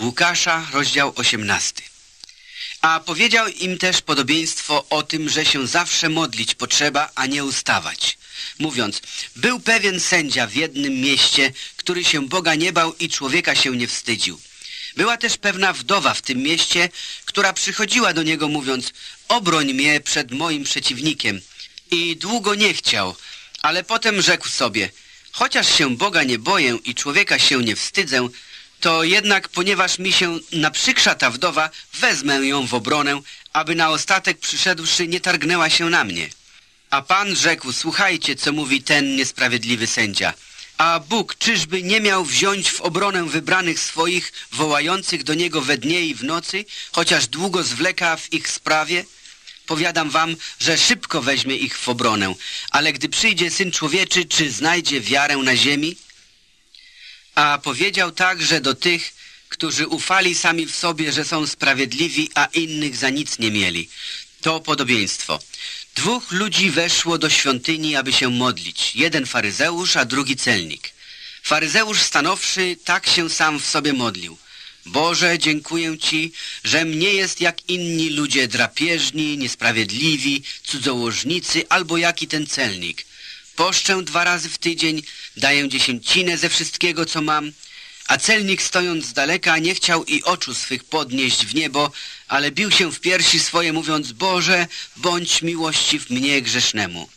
Łukasza, rozdział 18. A powiedział im też podobieństwo o tym, że się zawsze modlić potrzeba, a nie ustawać. Mówiąc, był pewien sędzia w jednym mieście, który się Boga nie bał i człowieka się nie wstydził. Była też pewna wdowa w tym mieście, która przychodziła do niego mówiąc, obroń mnie przed moim przeciwnikiem. I długo nie chciał, ale potem rzekł sobie, chociaż się Boga nie boję i człowieka się nie wstydzę, to jednak ponieważ mi się naprzykrza ta wdowa, wezmę ją w obronę, aby na ostatek przyszedłszy nie targnęła się na mnie. A Pan rzekł, słuchajcie, co mówi ten niesprawiedliwy sędzia. A Bóg czyżby nie miał wziąć w obronę wybranych swoich, wołających do Niego we dnie i w nocy, chociaż długo zwleka w ich sprawie? Powiadam wam, że szybko weźmie ich w obronę, ale gdy przyjdzie Syn Człowieczy, czy znajdzie wiarę na ziemi? A powiedział także do tych, którzy ufali sami w sobie, że są sprawiedliwi, a innych za nic nie mieli. To podobieństwo. Dwóch ludzi weszło do świątyni, aby się modlić. Jeden faryzeusz, a drugi celnik. Faryzeusz stanowszy, tak się sam w sobie modlił. Boże, dziękuję Ci, że mnie jest jak inni ludzie drapieżni, niesprawiedliwi, cudzołożnicy albo jaki ten celnik. Poszczę dwa razy w tydzień, daję dziesięcinę ze wszystkiego, co mam, a celnik stojąc z daleka nie chciał i oczu swych podnieść w niebo, ale bił się w piersi swoje, mówiąc, Boże, bądź miłościw mnie grzesznemu.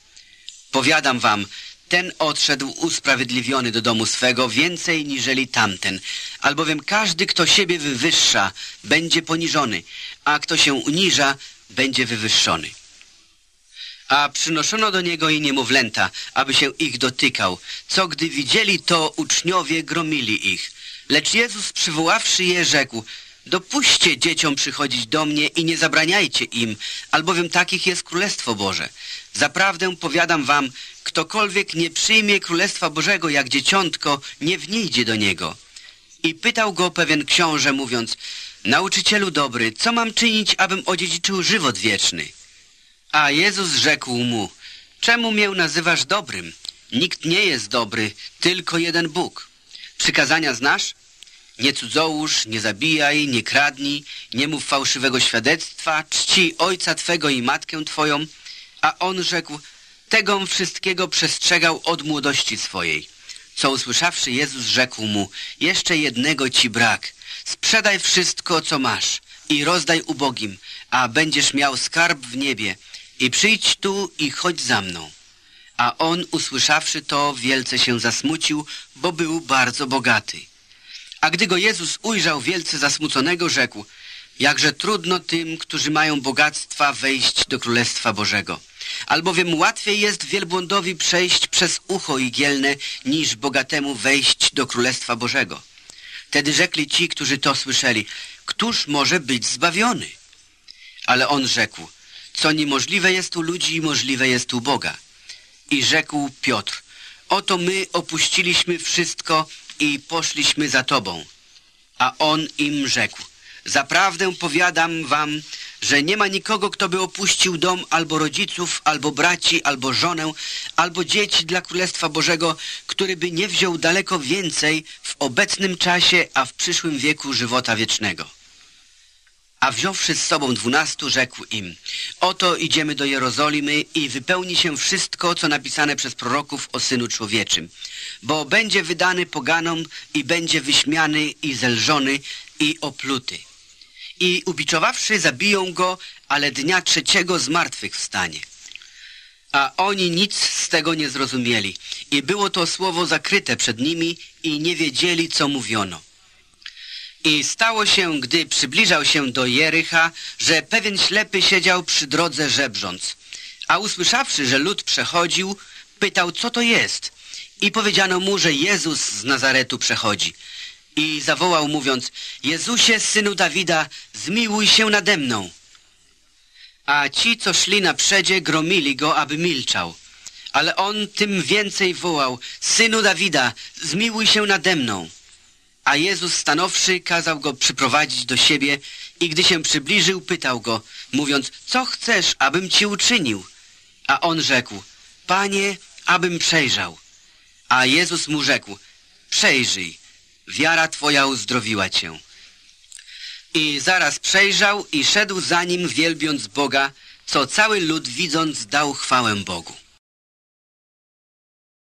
Powiadam wam, ten odszedł usprawiedliwiony do domu swego więcej niżeli tamten, albowiem każdy, kto siebie wywyższa, będzie poniżony, a kto się uniża, będzie wywyższony. A przynoszono do niego i niemowlęta, aby się ich dotykał, co gdy widzieli to, uczniowie gromili ich. Lecz Jezus przywoławszy je, rzekł, Dopuśćcie dzieciom przychodzić do mnie i nie zabraniajcie im, albowiem takich jest Królestwo Boże. Zaprawdę powiadam wam, ktokolwiek nie przyjmie Królestwa Bożego jak dzieciątko, nie wniedzie do niego. I pytał go pewien książę, mówiąc, Nauczycielu dobry, co mam czynić, abym odziedziczył żywot wieczny? A Jezus rzekł mu, czemu mię nazywasz dobrym? Nikt nie jest dobry, tylko jeden Bóg. Przykazania znasz? Nie cudzołóż, nie zabijaj, nie kradnij, nie mów fałszywego świadectwa, czci ojca Twego i matkę Twoją. A on rzekł, tego wszystkiego przestrzegał od młodości swojej. Co usłyszawszy, Jezus rzekł mu, jeszcze jednego ci brak. Sprzedaj wszystko, co masz i rozdaj ubogim, a będziesz miał skarb w niebie. I przyjdź tu i chodź za mną. A on, usłyszawszy to, wielce się zasmucił, bo był bardzo bogaty. A gdy go Jezus ujrzał wielce zasmuconego, rzekł, jakże trudno tym, którzy mają bogactwa, wejść do Królestwa Bożego. Albowiem łatwiej jest wielbłądowi przejść przez ucho igielne, niż bogatemu wejść do Królestwa Bożego. Wtedy rzekli ci, którzy to słyszeli, któż może być zbawiony? Ale on rzekł, co niemożliwe jest u ludzi, możliwe jest u Boga. I rzekł Piotr, oto my opuściliśmy wszystko i poszliśmy za Tobą. A on im rzekł, zaprawdę powiadam wam, że nie ma nikogo, kto by opuścił dom albo rodziców, albo braci, albo żonę, albo dzieci dla Królestwa Bożego, który by nie wziął daleko więcej w obecnym czasie, a w przyszłym wieku żywota wiecznego. A wziąwszy z sobą dwunastu, rzekł im, oto idziemy do Jerozolimy i wypełni się wszystko, co napisane przez proroków o Synu Człowieczym, bo będzie wydany poganom i będzie wyśmiany i zelżony i opluty. I ubiczowawszy zabiją go, ale dnia trzeciego z martwych wstanie. A oni nic z tego nie zrozumieli i było to słowo zakryte przed nimi i nie wiedzieli, co mówiono. I stało się, gdy przybliżał się do Jericha, że pewien ślepy siedział przy drodze żebrząc. A usłyszawszy, że lud przechodził, pytał, co to jest. I powiedziano mu, że Jezus z Nazaretu przechodzi. I zawołał mówiąc, Jezusie, synu Dawida, zmiłuj się nade mną. A ci, co szli na przedzie, gromili go, aby milczał. Ale on tym więcej wołał, synu Dawida, zmiłuj się nade mną. A Jezus stanowszy kazał go przyprowadzić do siebie i gdy się przybliżył, pytał go, mówiąc, co chcesz, abym ci uczynił? A on rzekł, Panie, abym przejrzał. A Jezus mu rzekł, przejrzyj, wiara twoja uzdrowiła cię. I zaraz przejrzał i szedł za nim, wielbiąc Boga, co cały lud widząc dał chwałę Bogu.